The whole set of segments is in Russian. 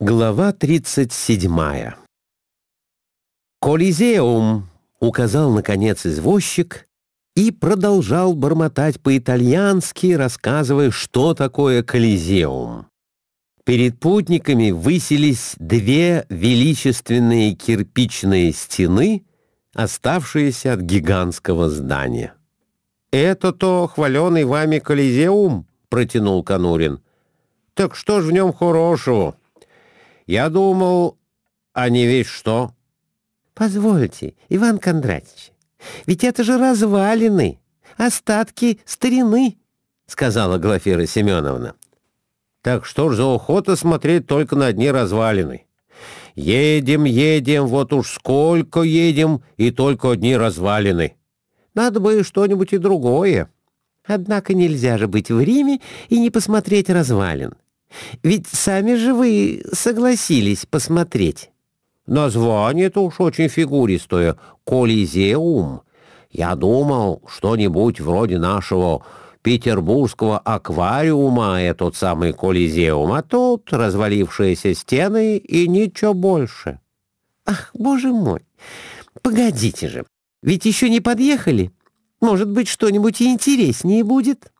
Глава 37 «Колизеум!» — указал, наконец, извозчик и продолжал бормотать по-итальянски, рассказывая, что такое Колизеум. Перед путниками высились две величественные кирпичные стены, оставшиеся от гигантского здания. «Это-то хваленый вами Колизеум?» — протянул Конурин. «Так что ж в нем хорошего?» Я думал, а не весь что. Позвольте, Иван Кондратьевич, ведь это же развалины, остатки старины, сказала Глафира Семеновна. Так что ж за охота смотреть только на одни развалины? Едем, едем, вот уж сколько едем, и только одни развалины. Надо бы что-нибудь и другое. Однако нельзя же быть в Риме и не посмотреть развалин. Ведь сами же вы согласились посмотреть. Название-то уж очень фигуристое — «Колизеум». Я думал, что-нибудь вроде нашего петербургского аквариума этот самый Колизеум, а тут развалившиеся стены и ничего больше. Ах, боже мой! Погодите же, ведь еще не подъехали. Может быть, что-нибудь интереснее будет?»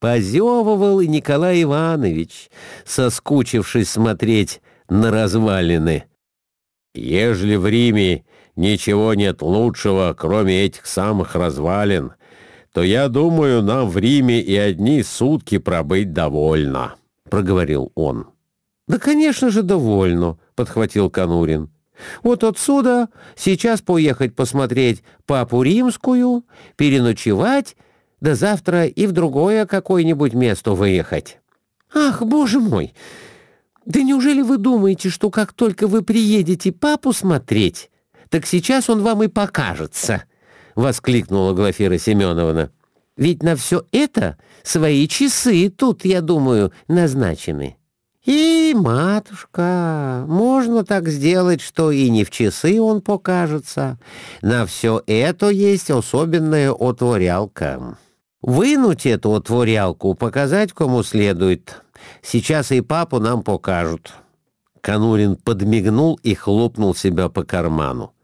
Позевывал и Николай Иванович, соскучившись смотреть на развалины. Ежели в Риме ничего нет лучшего, кроме этих самых развалин, то, я думаю, нам в Риме и одни сутки пробыть довольно, — проговорил он. — Да, конечно же, довольно, — подхватил Конурин. — Вот отсюда сейчас поехать посмотреть Папу Римскую, переночевать да завтра и в другое какое-нибудь место выехать. Ах, боже мой! Да неужели вы думаете, что как только вы приедете папу смотреть, так сейчас он вам и покажется? Воскликнула Глафира Семеновна. Ведь на все это свои часы тут, я думаю, назначены. И, матушка, можно так сделать, что и не в часы он покажется. На все это есть особенная отворялка. Вынуть эту отворялку, показать кому следует. Сейчас и папу нам покажут». Конурин подмигнул и хлопнул себя по карману.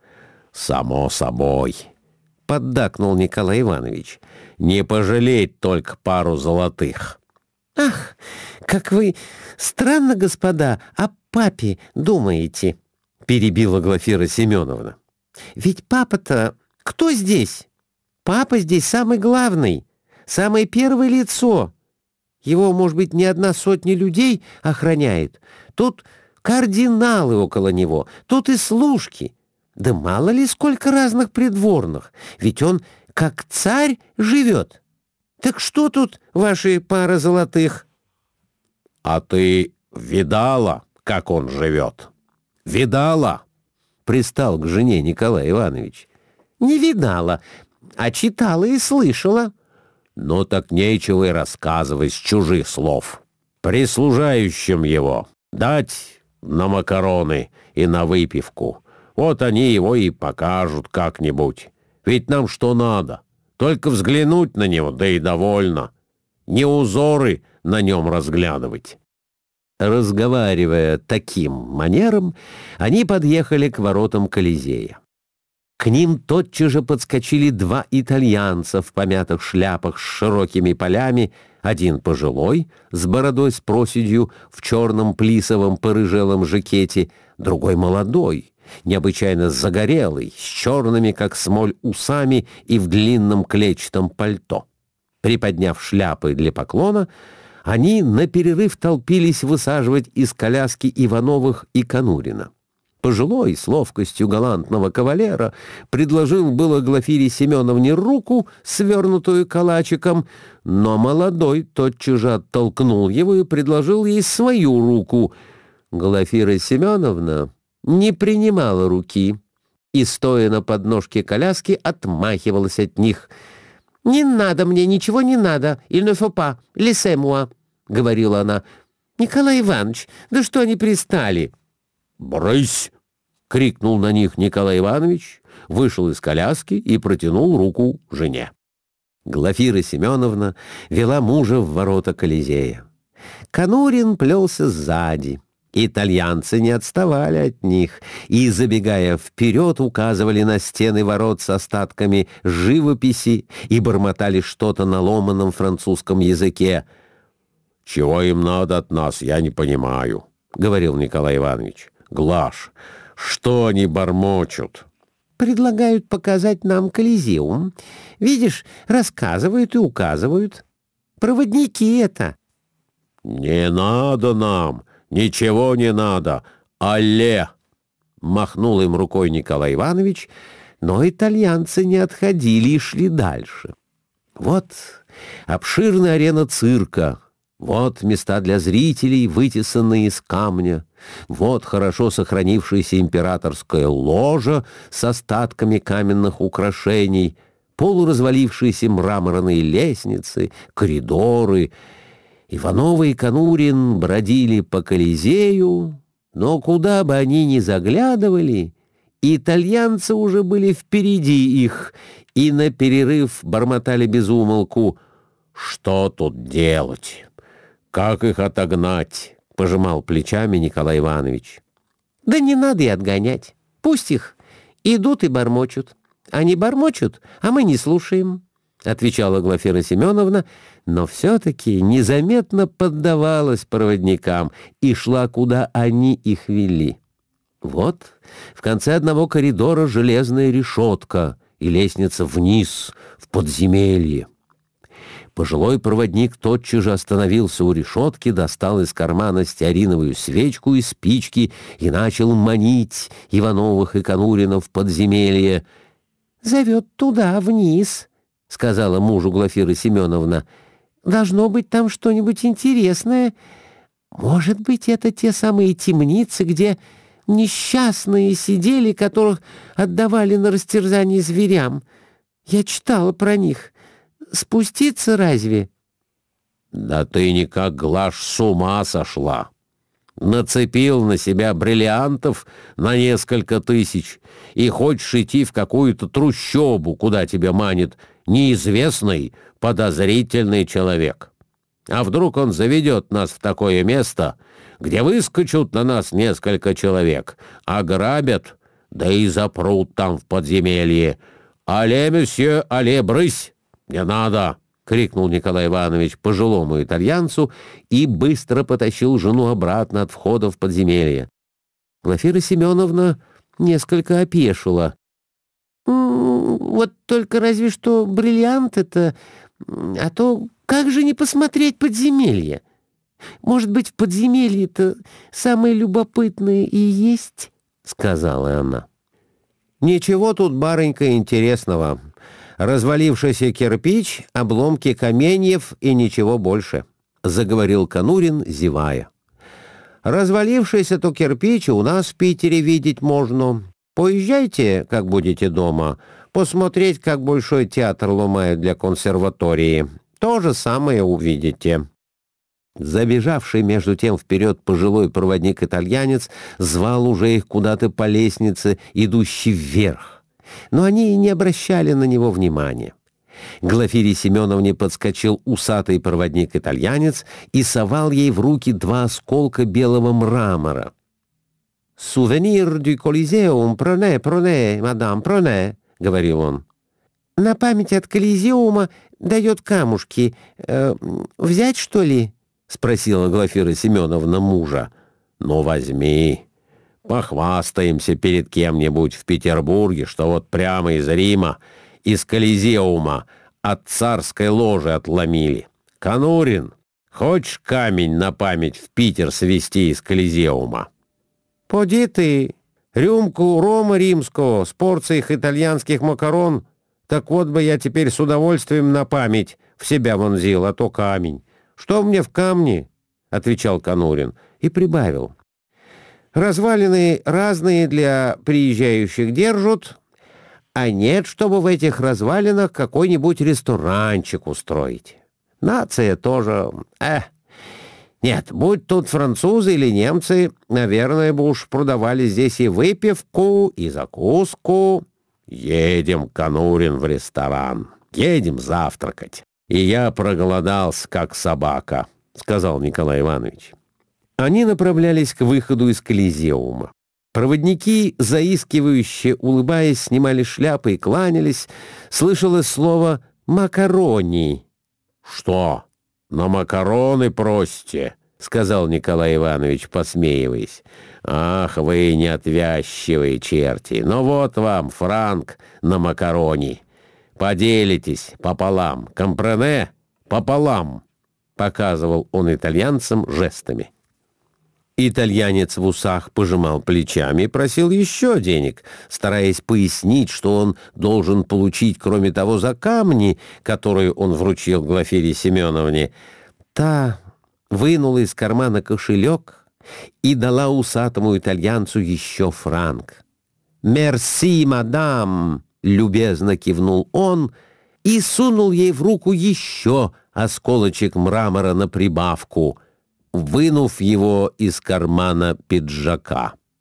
«Само собой», — поддакнул Николай Иванович. «Не пожалеть только пару золотых». «Ах, как вы странно, господа, о папе думаете», — перебила Глафира Семеновна. «Ведь папа-то кто здесь? Папа здесь самый главный самое первое лицо. Его, может быть, не одна сотня людей охраняет. Тут кардиналы около него, тут и служки. Да мало ли сколько разных придворных, ведь он как царь живет. Так что тут ваши пара золотых? — А ты видала, как он живет? — Видала? — пристал к жене Николай Иванович. — Не видала, а читала и слышала. — ну так нечего и рассказывать с чужих слов. Прислужающим его дать на макароны и на выпивку. Вот они его и покажут как-нибудь. Ведь нам что надо? Только взглянуть на него, да и довольно. Не узоры на нем разглядывать. Разговаривая таким манером, они подъехали к воротам Колизея. К ним тотчас же подскочили два итальянца в помятых шляпах с широкими полями, один пожилой, с бородой с проседью, в черном плисовом порыжелом жакете, другой молодой, необычайно загорелый, с черными, как смоль, усами и в длинном клетчатом пальто. Приподняв шляпы для поклона, они на перерыв толпились высаживать из коляски Ивановых и Конурина. Пожилой, с ловкостью галантного кавалера, предложил было Глафире Семеновне руку, свернутую калачиком, но молодой тотчас же оттолкнул его и предложил ей свою руку. Глафира Семеновна не принимала руки и, стоя на подножке коляски, отмахивалась от них. «Не надо мне, ничего не надо, ne faut pas, laissez-moi», — говорила она. «Николай Иванович, да что они пристали?» «Брысь!» — крикнул на них Николай Иванович, вышел из коляски и протянул руку жене. Глафира Семеновна вела мужа в ворота Колизея. Конурин плелся сзади Итальянцы не отставали от них и, забегая вперед, указывали на стены ворот с остатками живописи и бормотали что-то на ломаном французском языке. «Чего им надо от нас, я не понимаю», — говорил Николай Иванович. «Глаш, что они бормочут?» «Предлагают показать нам Колизеум. Видишь, рассказывают и указывают. Проводники это». «Не надо нам!» «Ничего не надо! Алле!» Махнул им рукой Николай Иванович, но итальянцы не отходили и шли дальше. Вот обширная арена цирка, вот места для зрителей, вытесанные из камня, вот хорошо сохранившаяся императорская ложа с остатками каменных украшений, полуразвалившиеся мраморные лестницы, коридоры — Иванова и Конурин бродили по Колизею, но куда бы они ни заглядывали, итальянцы уже были впереди их и на перерыв бормотали безумолку «Что тут делать? Как их отогнать?» — пожимал плечами Николай Иванович. «Да не надо и отгонять. Пусть их идут и бормочут. Они бормочут, а мы не слушаем». — отвечала Глафира Семеновна, но все-таки незаметно поддавалась проводникам и шла, куда они их вели. Вот в конце одного коридора железная решетка и лестница вниз, в подземелье. Пожилой проводник тотчас же остановился у решетки, достал из кармана стеариновую свечку и спички и начал манить Ивановых и Конуринов в подземелье. «Зовет туда, вниз», — сказала мужу Глафира Семеновна. «Должно быть там что-нибудь интересное. Может быть, это те самые темницы, где несчастные сидели, которых отдавали на растерзание зверям. Я читала про них. Спуститься разве?» «Да ты никак, Глаш, с ума сошла!» нацепил на себя бриллиантов на несколько тысяч и хочешь идти в какую-то трущобу, куда тебя манит неизвестный, подозрительный человек. А вдруг он заведет нас в такое место, где выскочут на нас несколько человек, ограбят, да и запрут там в подземелье. «Але, месье, але, брысь! Не надо!» — крикнул Николай Иванович пожилому итальянцу и быстро потащил жену обратно от входа в подземелье. Глафира Семеновна несколько опешила. Вот только разве что бриллиант это... А то как же не посмотреть подземелье? Может быть, в подземелье-то самое любопытное и есть?» — сказала она. «Ничего тут, барынька, интересного. Развалившийся кирпич, обломки каменьев и ничего больше», — заговорил Конурин, зевая. «Развалившийся-то кирпич у нас в Питере видеть можно. Поезжайте, как будете дома, посмотреть, как большой театр ломают для консерватории. То же самое увидите». Забежавший между тем вперед пожилой проводник-итальянец звал уже их куда-то по лестнице, идущей вверх. Но они не обращали на него внимания. Глафире Семеновне подскочил усатый проводник-итальянец и совал ей в руки два осколка белого мрамора. «Сувенир du Колизеум, проне, проне, мадам, проне», — говорил он. «На память от Колизеума дает камушки. Э, взять, что ли?» — спросила Глафира Семеновна мужа. «Ну, возьми. Похвастаемся перед кем-нибудь в Петербурге, что вот прямо из Рима, из Колизеума, от царской ложи отломили. Конурин, хочешь камень на память в Питер свести из Колизеума?» «Поди ты, рюмку рома римского с порцией итальянских макарон, так вот бы я теперь с удовольствием на память в себя вонзил, а то камень. Что мне в камне?» — отвечал Конурин и прибавил. «Развалины разные для приезжающих держат, а нет, чтобы в этих развалинах какой-нибудь ресторанчик устроить. Нация тоже... Эх, нет, будь тут французы или немцы, наверное, бы уж продавали здесь и выпивку, и закуску. Едем, Конурин, в ресторан. Едем завтракать. И я проголодался, как собака, — сказал Николай Иванович. Они направлялись к выходу из Колизеума. Проводники, заискивающие, улыбаясь, снимали шляпы и кланялись. Слышалось слово «макарони». «Что, на макароны просите?» — сказал Николай Иванович, посмеиваясь. «Ах, вы неотвязчивые черти! Ну вот вам, франк на макарони. Поделитесь пополам. Компрене? Пополам!» — показывал он итальянцам жестами. Итальянец в усах пожимал плечами и просил еще денег, стараясь пояснить, что он должен получить, кроме того, за камни, которые он вручил Глафире Семеновне. Та вынула из кармана кошелек и дала усатому итальянцу еще франк. «Мерси, мадам!» — любезно кивнул он и сунул ей в руку еще осколочек мрамора на прибавку — вынув его из кармана пиджака.